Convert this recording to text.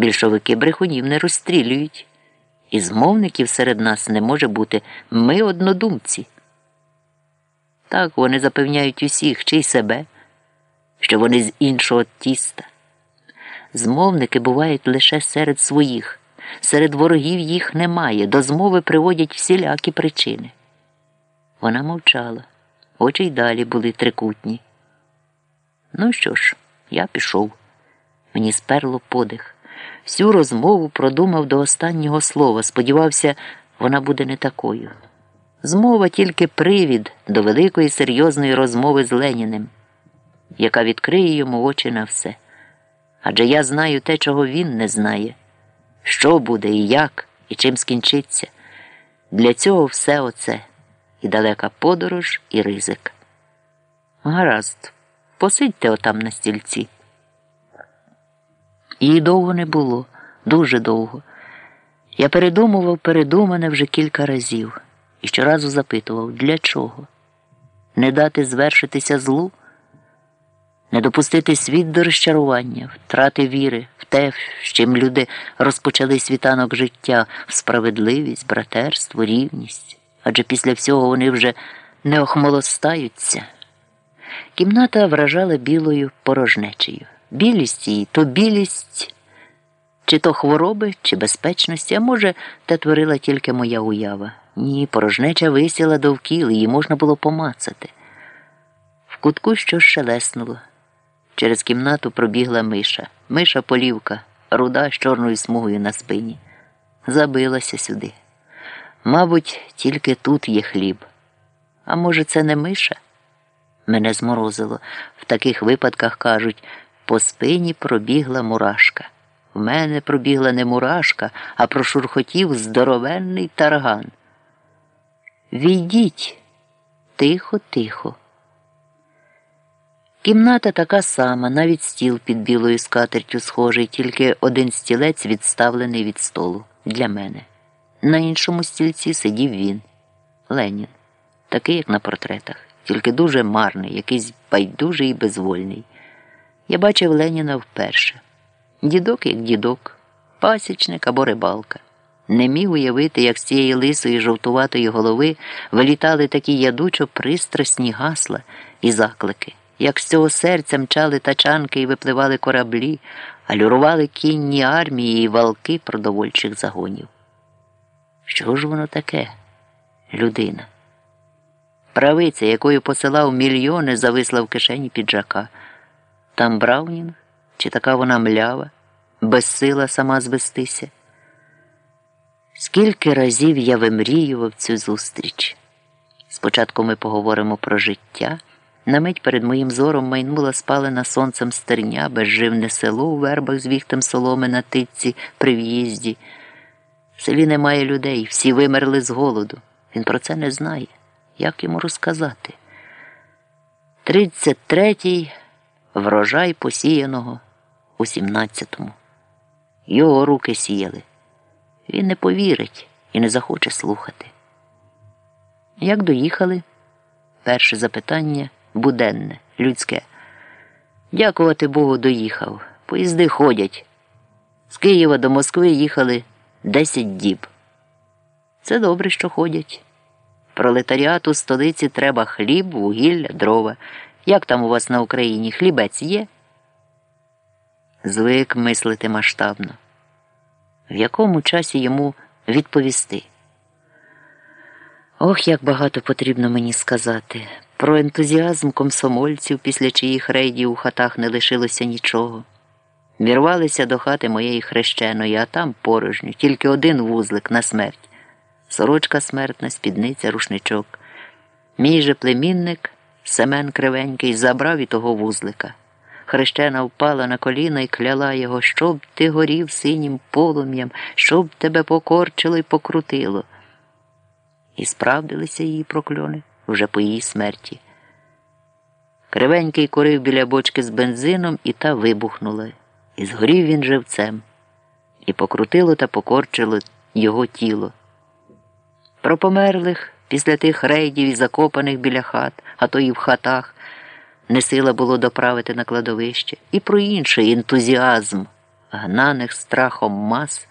Більшовики брехунів не розстрілюють. І змовників серед нас не може бути ми однодумці. Так вони запевняють усіх, чи й себе, що вони з іншого тіста. Змовники бувають лише серед своїх, серед ворогів їх немає, до змови приводять всілякі причини. Вона мовчала, очі й далі були трикутні. Ну що ж, я пішов. Мені сперло подих. Всю розмову продумав до останнього слова, сподівався, вона буде не такою. Змова тільки привід до великої серйозної розмови з Леніним, яка відкриє йому очі на все. Адже я знаю те, чого він не знає, що буде і як, і чим скінчиться. Для цього все оце і далека подорож, і ризик. Гаразд, посидьте отам на стільці. Її довго не було, дуже довго. Я передумував передумане вже кілька разів і щоразу запитував, для чого? Не дати звершитися злу, не допустити світ до розчарування, втрати віри в те, з чим люди розпочали світанок життя, в справедливість, братерство, рівність. Адже після всього вони вже не охмолостаються. Кімната вражала білою порожнечею. Білість її то білість, чи то хвороби, чи безпечності, а може, те творила тільки моя уява. Ні, порожнеча висіла довкіл, її можна було помацати. В кутку щось шелеснуло. Через кімнату пробігла миша. Миша полівка, руда з чорною смугою на спині. Забилася сюди. Мабуть, тільки тут є хліб. А може, це не миша? Мене зморозило. В таких випадках кажуть, по спині пробігла мурашка. В мене пробігла не мурашка, а прошурхотів здоровенний тарган. Війдіть, тихо, тихо. Кімната така сама, навіть стіл під білою скатертю схожий, тільки один стілець відставлений від столу для мене. На іншому стільці сидів він, Ленін, такий, як на портретах, тільки дуже марний, якийсь байдужий і безвольний. Я бачив Леніна вперше. Дідок, як дідок, пасічник або рибалка. Не міг уявити, як з цієї лисої жовтуватої голови вилітали такі ядучо пристрасні гасла і заклики, як з цього серця мчали тачанки і випливали кораблі, алюрували кінні армії і валки продовольчих загонів. Що ж воно таке, людина? Правиця, якою посилав мільйони, зависла в кишені піджака. Там Браунінг, чи така вона млява, безсила сама звестися. Скільки разів я вимріював цю зустріч. Спочатку ми поговоримо про життя. На мить перед моїм зором майнула спалена сонцем стерня, безживне село у вербах з віхтем соломи на титці при в'їзді. В селі немає людей, всі вимерли з голоду. Він про це не знає. Як йому розказати? Тридцять третій врожай посіяного у сімнадцятому. Його руки сіяли. Він не повірить і не захоче слухати. Як доїхали? Перше запитання буденне, людське. Дякувати Богу, доїхав. Поїзди ходять. З Києва до Москви їхали десять діб. Це добре, що ходять. Пролетаріату столиці треба хліб, вугілля, дрова. Як там у вас на Україні хлібець є? Звик мислити масштабно. В якому часі йому відповісти? Ох, як багато потрібно мені сказати. Про ентузіазм комсомольців, після чиїх рейдів у хатах не лишилося нічого. Вірвалися до хати моєї хрещеної, а там порожньо, тільки один вузлик на смерть. Сорочка смертна, спідниця, рушничок. Мій же племінник Семен Кривенький забрав і того вузлика. Хрещена впала на коліна і кляла його, щоб ти горів синім полум'ям, щоб тебе покорчило і покрутило. І справдилися її прокльони вже по її смерті. Кривенький курив біля бочки з бензином, і та вибухнула, і згорів він живцем, і покрутило та покорчило його тіло. Про померлих після тих рейдів і закопаних біля хат, а то і в хатах, не сила було доправити на кладовище, і про інший ентузіазм гнаних страхом мас.